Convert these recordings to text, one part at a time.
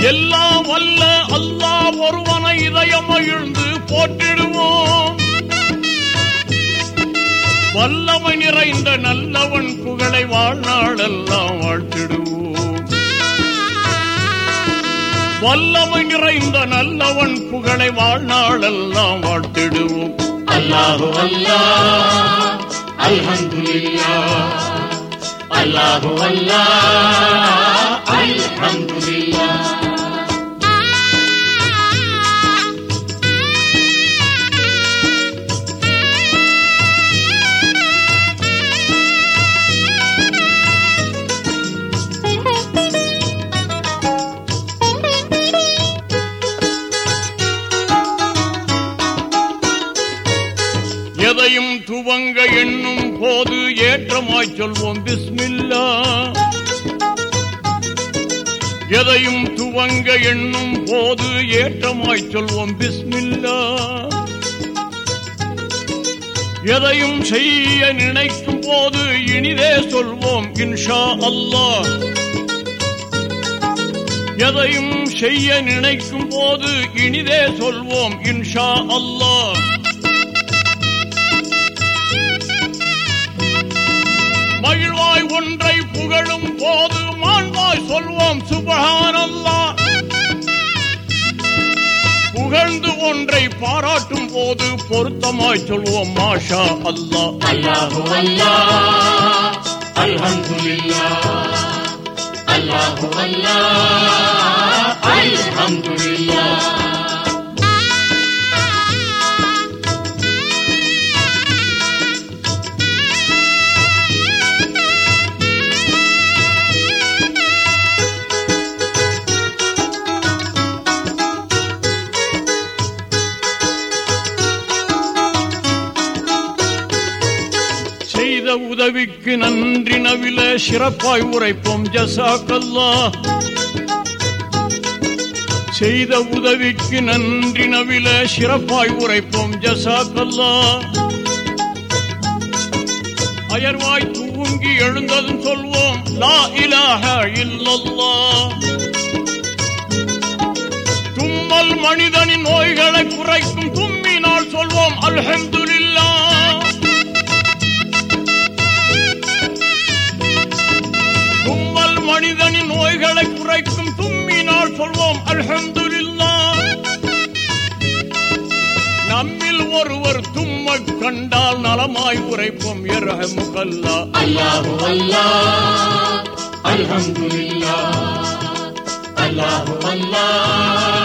எல்லாம் வல்ல அல்லாஹ் ஒருவனை இதயம் மகிழ்ந்து போற்றிடுவோம். வல்லமை நிறைந்த நல்லவன் புகழை வாழ்நாளெல்லாம் வாழ்த்திடுவோம். வல்லமை நிறைந்த நல்லவன் புகழை வாழ்நாளெல்லாம் வாழ்த்திடுவோம். அல்லாஹு அல்லா அல்ஹம்துலில்லாஹ். அல்லாஹு அல்லா அல்ஹம்துலில்லாஹ். ஏற்றமாய் சொல்வோம் பிஸ்மில்லா. எதையும் துவங்க எண்ணும் போது ஏற்றமாய் சொல்வோம் பிஸ்மில்லா. எதையும் செய்ய நினைக்கும் போது இனிதே சொல்வோம் இன்ஷா அல்லாஹ் எதையும் செய்ய நினைக்கும் போது இனிதே சொல்வோம் இன்ஷா அல்லாஹ் மகிழ்வாய் ஒன்றை புகழும் போது மாண்பாய் சொல்வோம் சுபகானல்லா. புகழ்ந்து ஒன்றை பாராட்டும் போது பொருத்தமாய் சொல்வோம் மாஷா அல்லா. அல்லாஹு அல்லா. அல்ஹம்துலில்லாஹ் அல்லாஹு அல்லா. செய்த உதவிக்கு நன்றி நவில சிறப்பாய் உரைப்போம். ஜசாக்கல்லா செய்த உதவிக்கு நன்றி நவில சிறப்பாய் உரைப்போம். ஜசாக்கல்லா அயர்வாய் தூங்கி எழுந்ததும் சொல்வோம். லா இலாக இல்லல்லா. தும்மல் மனிதனின் நோய்களை குறைக்கும் தும்மினால் சொல்வோம். அல்ஹம்துலில்லாஹ் சொல்வோம் அல்ஹம்துலில்லாஹ். நம்மில் ஒருவர் தும்மக் கண்டால் நலமாய் உரைப்போம் எரஹமுகல்லா அல்லாஹு அல்லாஹ் அல்ஹம்துலில்லாஹ். அல்லாஹு அல்லாஹ்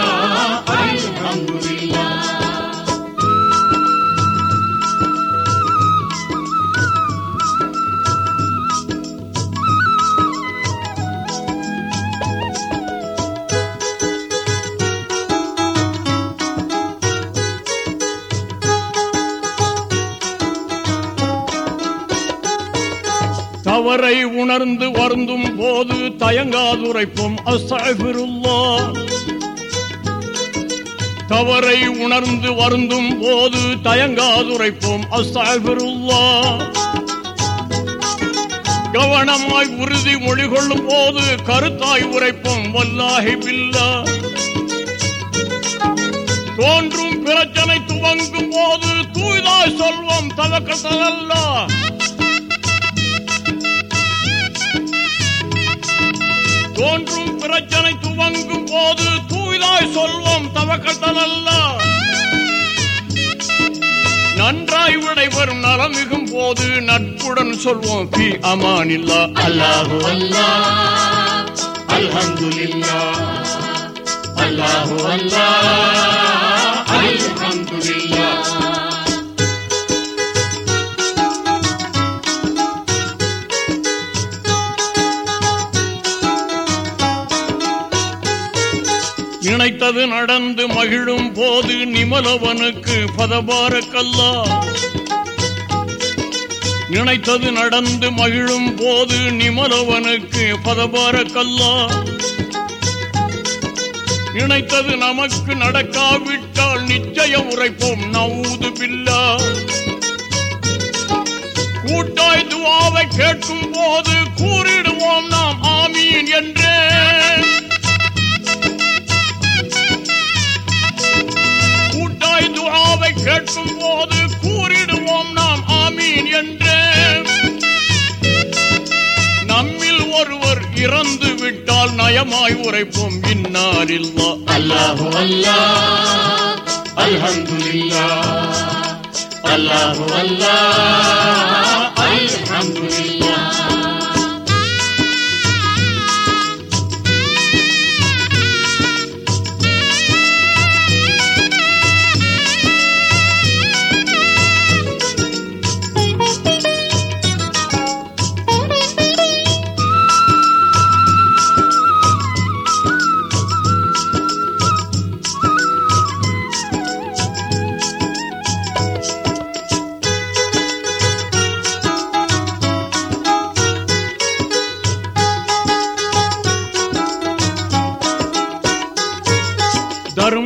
தவறை உணர்ந்து வருந்தும் போது தயங்காதுரைப்போம். அசாபிருல்லா தவறை உணர்ந்து வருந்தும் போது தயங்காதுரைப்போம். அசாபிருல்லா கவனமாய் உறுதி மொழி கொள்ளும் போது கருத்தாய் உரைப்போம். வல்லாஹி பில்லா. தோன்றும் பிரச்சனை துவங்கும் போது தூய்தாய் சொல்வோம். தவக்கத்தல்லா தோன்றும் பிரச்சனை துவங்கும் போது தூய்தாய் சொல்வோம் தவக்கத்தல்ல நன்றாய் உடைவரும் நலம் மிகும் போது நட்புடன் சொல்வோம் பி அமானில்லா. அல்லாஹு அல்லா அல்ஹம்துலில்லாஹ் அல்லாஹு அல்லா அல்ஹம்துலில்லாஹ் நினைத்தது நடந்து மகிழும் போது நிமலவனுக்கு பதபாரக்கல்லா. நினைத்தது நடந்து மகிழும் போது நிமலவனுக்கு பதபாரக்கல்லா. நினைத்தது நமக்கு நடக்காவிட்டால் நிச்சய உரைப்போம் நவூது பில்லா. கூட்டாய் துவாவை கேட்கும் போது கூறிடுவோம் நாம் ஆமீன் என்று. என்ற. நம்மில் ஒருவர் இறந்து விட்டால் நயமாய் உரைப்போம். இன்னாரில்லா. அல்லாஹு அல்லா. அல்லாஹு அல்லா. அல்ஹம்துலில்லா.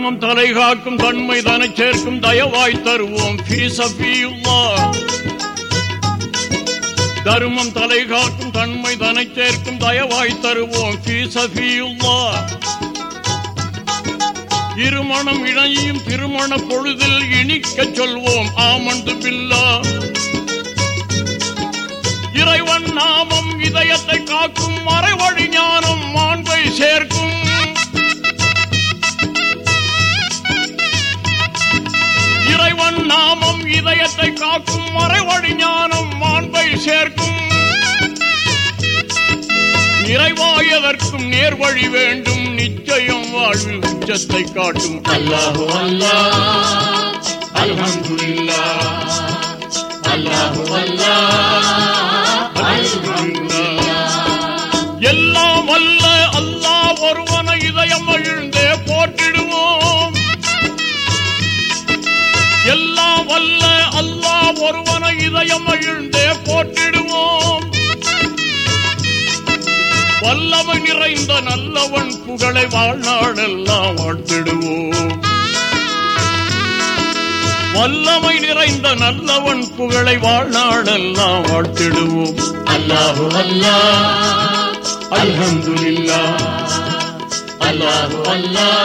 தர்மம் தலை காக்கும் தன்மை தனை சேர்க்கும் தயவாய் தருவோம். தர்மம் தலை காக்கும் தன்மை தனை சேர்க்கும் தயவாய் தருவோம். ஃபீ இருமணம் இணையும் திருமண பொழுதில் இனிக்க சொல்வோம். ஆமண்டு பில்லா. இறைவன் நாமம் இதயத்தை காக்கும் மறைவழி ஞானம் மாண்பை சேர்க்கும். இதயத்தை காக்கும் மறைவழி ஞானம் மாண்பை சேர்க்கும். நிறைவாயதற்கும் நேர்வழி வேண்டும். நிச்சயம் வாழ்வில் உச்சத்தை காட்டும். அல்லாஹு அல்லாஹ் அல்ஹம்துலில்லாஹ் அல்லாஹு அல்லாஹ் ஒருவனை இதயம் மகிழ்ந்தே போற்றிடுவோம் வல்லமை நிறைந்த நல்லவன் புகழை வாழ்நாளெல்லாம் வாழ்த்திடுவோம். வல்லமை நிறைந்த நல்லவன் புகழை வாழ்நாளெல்லாம் வாழ்த்திடுவோம். அல்லாஹு அல்லாஹ் அல்ஹம்துலில்லாஹ் அல்லாஹு அல்லாஹ்